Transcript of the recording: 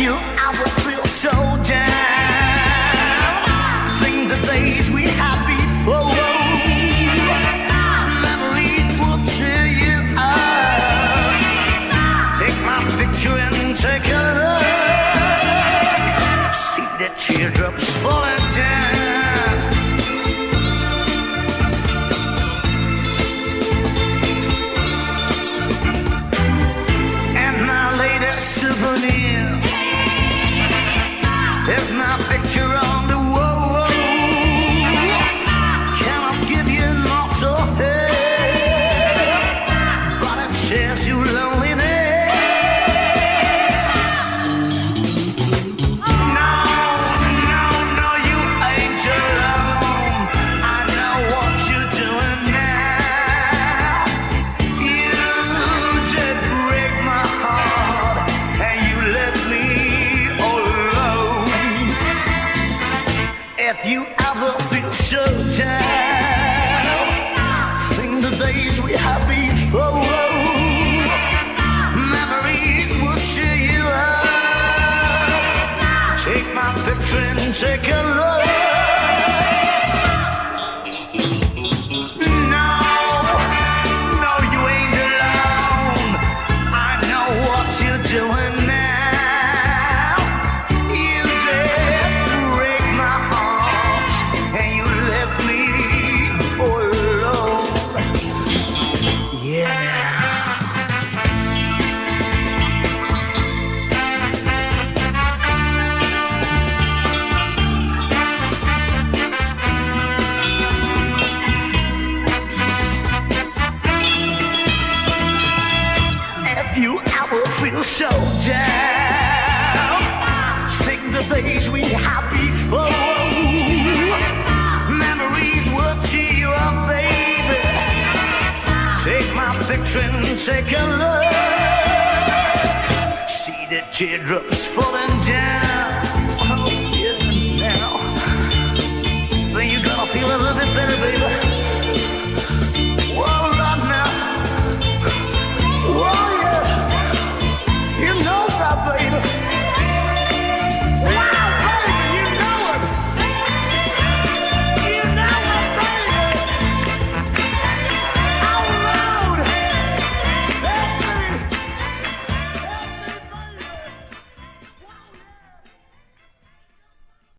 you. You mortal If you ever feel so down, think the days we had before. Memories will cheer you up. Take my picture and take a look. You ever feel so down, think the days we had before. Memories will cheer you up, baby. Take my picture and take a look. See the teardrops falling down.